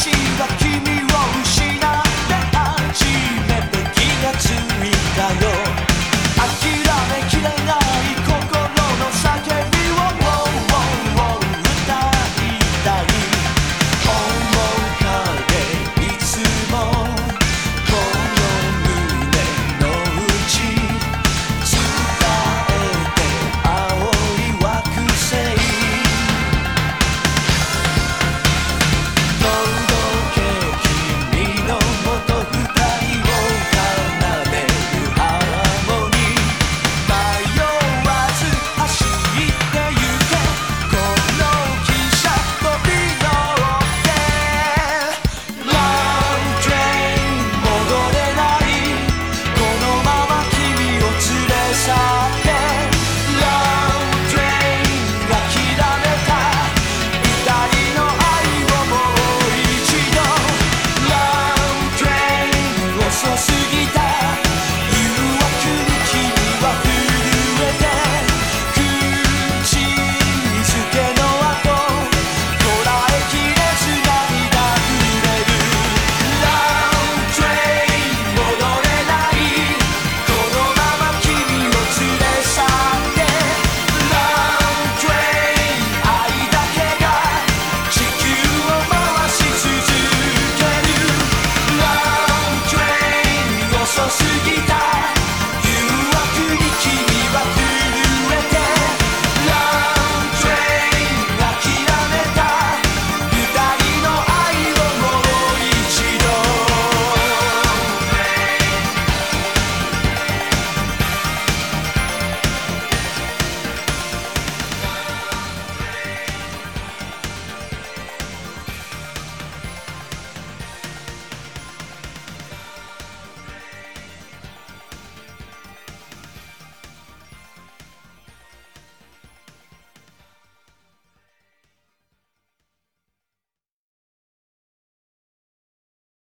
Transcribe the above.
she got